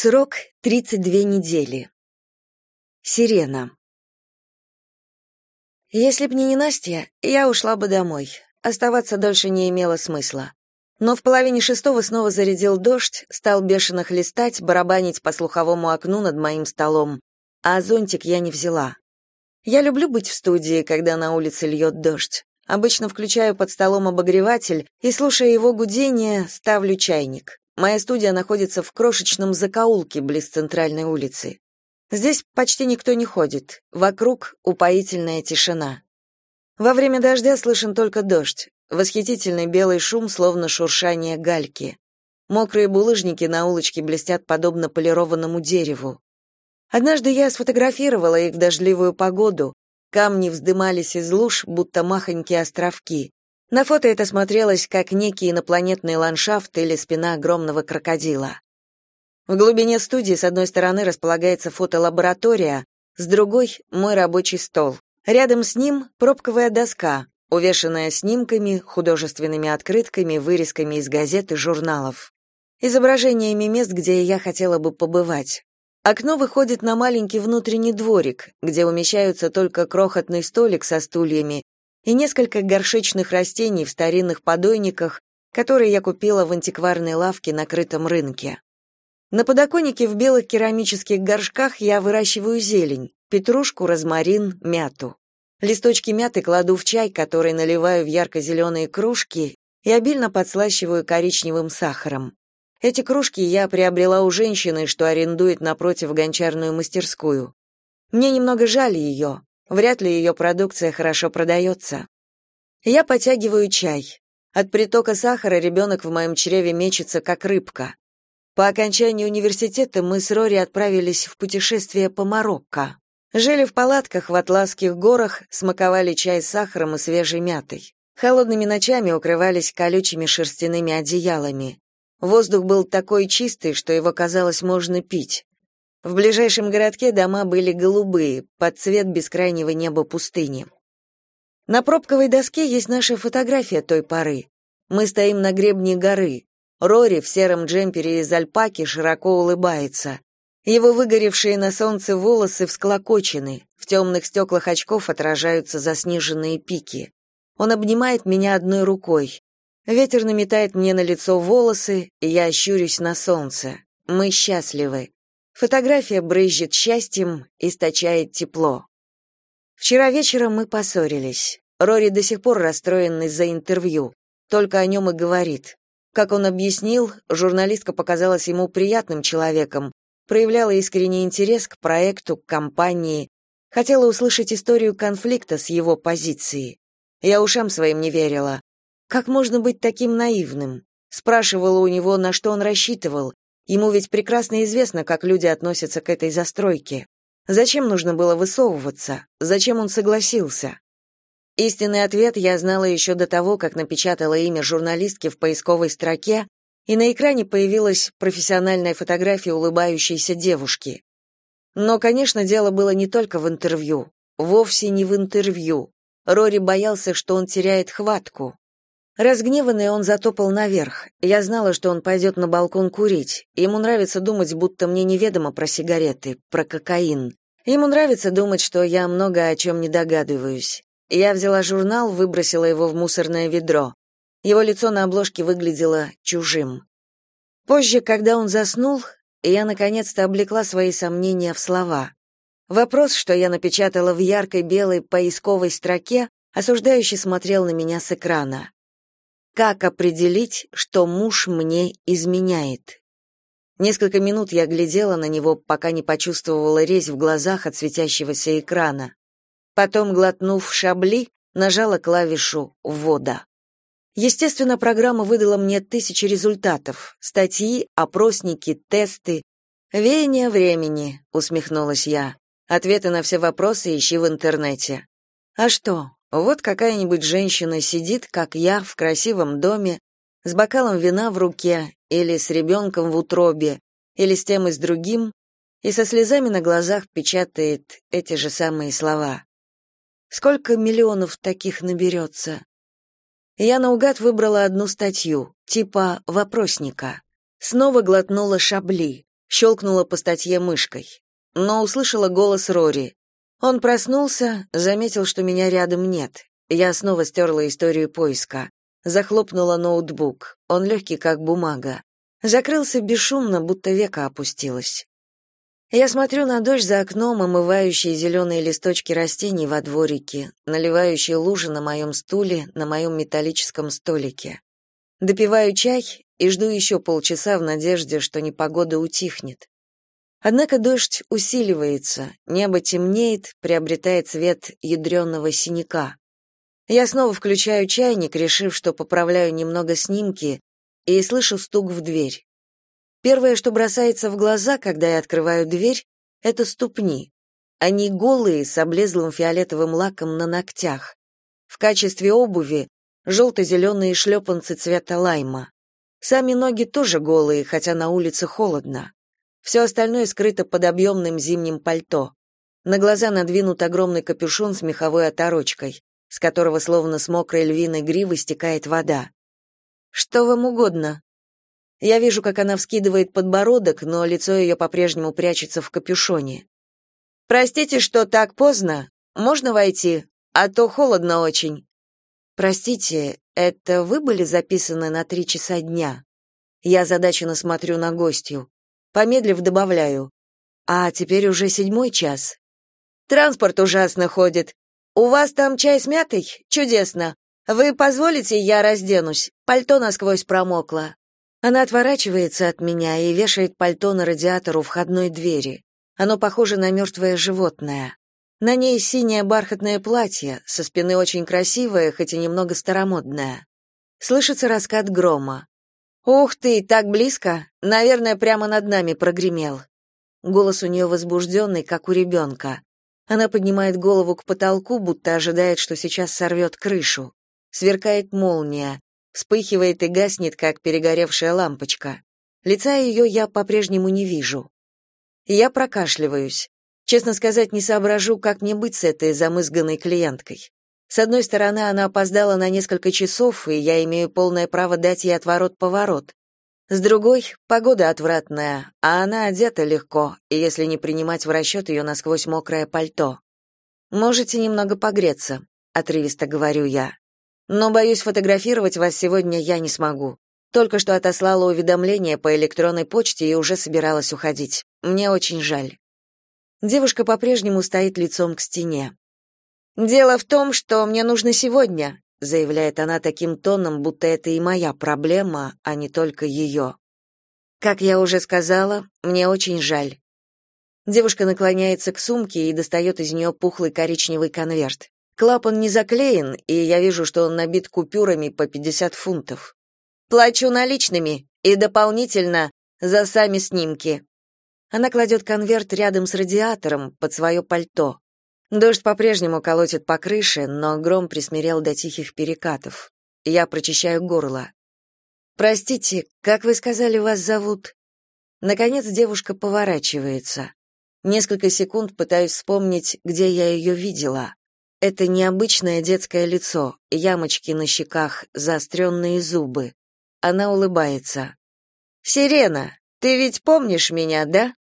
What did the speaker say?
Срок 32 недели. Сирена. Если б не Настя, я ушла бы домой. Оставаться дольше не имело смысла. Но в половине шестого снова зарядил дождь, стал бешено хлестать, барабанить по слуховому окну над моим столом, а зонтик я не взяла. Я люблю быть в студии, когда на улице льет дождь. Обычно включаю под столом обогреватель и, слушая его гудение, ставлю чайник. Моя студия находится в крошечном закоулке близ центральной улицы. Здесь почти никто не ходит, вокруг упоительная тишина. Во время дождя слышен только дождь, восхитительный белый шум, словно шуршание гальки. Мокрые булыжники на улочке блестят подобно полированному дереву. Однажды я сфотографировала их в дождливую погоду. Камни вздымались из луж, будто махонькие островки. На фото это смотрелось как некий инопланетный ландшафт или спина огромного крокодила. В глубине студии с одной стороны располагается фотолаборатория, с другой — мой рабочий стол. Рядом с ним — пробковая доска, увешанная снимками, художественными открытками, вырезками из газет и журналов. Изображениями мест, где я хотела бы побывать. Окно выходит на маленький внутренний дворик, где умещаются только крохотный столик со стульями и несколько горшечных растений в старинных подойниках, которые я купила в антикварной лавке на крытом рынке. На подоконнике в белых керамических горшках я выращиваю зелень, петрушку, розмарин, мяту. Листочки мяты кладу в чай, который наливаю в ярко-зеленые кружки и обильно подслащиваю коричневым сахаром. Эти кружки я приобрела у женщины, что арендует напротив гончарную мастерскую. Мне немного жаль ее, Вряд ли ее продукция хорошо продается. Я потягиваю чай. От притока сахара ребенок в моем чреве мечется, как рыбка. По окончании университета мы с Рори отправились в путешествие по Марокко. Жили в палатках в Атласских горах, смаковали чай с сахаром и свежей мятой. Холодными ночами укрывались колючими шерстяными одеялами. Воздух был такой чистый, что его казалось можно пить. В ближайшем городке дома были голубые, под цвет бескрайнего неба пустыни. На пробковой доске есть наша фотография той поры. Мы стоим на гребне горы. Рори в сером джемпере из альпаки широко улыбается. Его выгоревшие на солнце волосы всклокочены, в темных стеклах очков отражаются заснеженные пики. Он обнимает меня одной рукой. Ветер наметает мне на лицо волосы, и я ощурюсь на солнце. Мы счастливы. Фотография брызжет счастьем, источает тепло. Вчера вечером мы поссорились. Рори до сих пор расстроен из-за интервью. Только о нем и говорит. Как он объяснил, журналистка показалась ему приятным человеком, проявляла искренний интерес к проекту, к компании, хотела услышать историю конфликта с его позиции. Я ушам своим не верила. Как можно быть таким наивным? Спрашивала у него, на что он рассчитывал, Ему ведь прекрасно известно, как люди относятся к этой застройке. Зачем нужно было высовываться? Зачем он согласился? Истинный ответ я знала еще до того, как напечатала имя журналистки в поисковой строке, и на экране появилась профессиональная фотография улыбающейся девушки. Но, конечно, дело было не только в интервью. Вовсе не в интервью. Рори боялся, что он теряет хватку. Разгневанный он затопал наверх. Я знала, что он пойдет на балкон курить. Ему нравится думать, будто мне неведомо про сигареты, про кокаин. Ему нравится думать, что я много о чем не догадываюсь. Я взяла журнал, выбросила его в мусорное ведро. Его лицо на обложке выглядело чужим. Позже, когда он заснул, я наконец-то облекла свои сомнения в слова. Вопрос, что я напечатала в яркой белой поисковой строке, осуждающий смотрел на меня с экрана. Как определить, что муж мне изменяет? Несколько минут я глядела на него, пока не почувствовала резь в глазах от светящегося экрана. Потом, глотнув шабли, нажала клавишу «Ввода». Естественно, программа выдала мне тысячи результатов: статьи, опросники, тесты. Веяние времени, усмехнулась я. Ответы на все вопросы ищи в интернете. А что? Вот какая-нибудь женщина сидит, как я, в красивом доме, с бокалом вина в руке, или с ребенком в утробе, или с тем и с другим, и со слезами на глазах печатает эти же самые слова. Сколько миллионов таких наберется? Я наугад выбрала одну статью, типа вопросника. Снова глотнула шабли. Щелкнула по статье мышкой. Но услышала голос Рори. Он проснулся, заметил, что меня рядом нет. Я снова стерла историю поиска. Захлопнула ноутбук. Он легкий, как бумага. Закрылся бесшумно, будто века опустилось. Я смотрю на дождь за окном, омывающие зеленые листочки растений во дворике, наливающие лужи на моем стуле, на моем металлическом столике. Допиваю чай и жду еще полчаса в надежде, что непогода утихнет. Однако дождь усиливается, небо темнеет, приобретает цвет ядреного синяка. Я снова включаю чайник, решив, что поправляю немного снимки, и слышу стук в дверь. Первое, что бросается в глаза, когда я открываю дверь, это ступни. Они голые, с облезлым фиолетовым лаком на ногтях. В качестве обуви желто-зеленые шлепанцы цвета лайма. Сами ноги тоже голые, хотя на улице холодно. Все остальное скрыто под объемным зимним пальто. На глаза надвинут огромный капюшон с меховой оторочкой, с которого словно с мокрой львиной гривы стекает вода. «Что вам угодно?» Я вижу, как она вскидывает подбородок, но лицо ее по-прежнему прячется в капюшоне. «Простите, что так поздно. Можно войти? А то холодно очень». «Простите, это вы были записаны на три часа дня?» Я задаченно смотрю на гостью. Помедлив, добавляю. «А теперь уже седьмой час». «Транспорт ужасно ходит. У вас там чай с мятой? Чудесно. Вы позволите, я разденусь? Пальто насквозь промокло. Она отворачивается от меня и вешает пальто на радиатор у входной двери. Оно похоже на мертвое животное. На ней синее бархатное платье, со спины очень красивое, хоть и немного старомодное. Слышится раскат грома. «Ух ты, так близко! Наверное, прямо над нами прогремел». Голос у нее возбужденный, как у ребенка. Она поднимает голову к потолку, будто ожидает, что сейчас сорвет крышу. Сверкает молния вспыхивает и гаснет, как перегоревшая лампочка. Лица ее я по-прежнему не вижу. Я прокашливаюсь. Честно сказать, не соображу, как мне быть с этой замызганной клиенткой. С одной стороны, она опоздала на несколько часов, и я имею полное право дать ей отворот-поворот. С другой, погода отвратная, а она одета легко, если не принимать в расчет ее насквозь мокрое пальто. «Можете немного погреться», — отрывисто говорю я. Но, боюсь, фотографировать вас сегодня я не смогу. Только что отослала уведомление по электронной почте и уже собиралась уходить. Мне очень жаль. Девушка по-прежнему стоит лицом к стене. Дело в том, что мне нужно сегодня, заявляет она таким тоном, будто это и моя проблема, а не только ее. Как я уже сказала, мне очень жаль. Девушка наклоняется к сумке и достает из нее пухлый коричневый конверт. Клапан не заклеен, и я вижу, что он набит купюрами по 50 фунтов. Плачу наличными и дополнительно за сами снимки. Она кладет конверт рядом с радиатором под свое пальто. Дождь по-прежнему колотит по крыше, но гром присмирел до тихих перекатов. Я прочищаю горло. Простите, как вы сказали, вас зовут? Наконец девушка поворачивается. Несколько секунд пытаюсь вспомнить, где я ее видела. Это необычное детское лицо, ямочки на щеках, заостренные зубы. Она улыбается. «Сирена, ты ведь помнишь меня, да?»